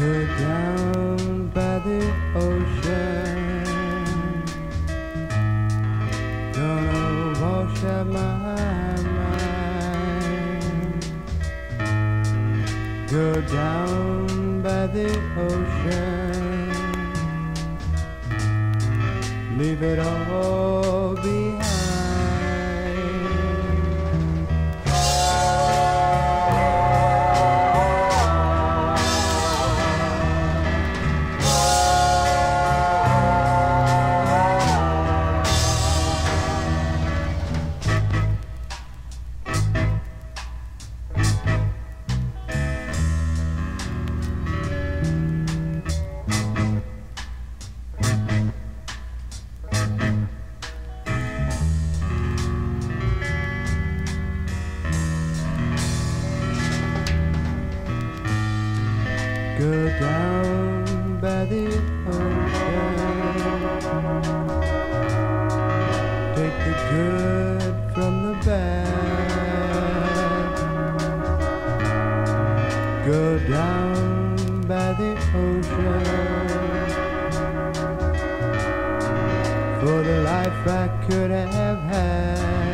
Go down by the ocean. Gonna wash out my mind. Down by the ocean. Leave it all Go down by the ocean. Take the good from the bad. Go down by the ocean. For the life I could have had.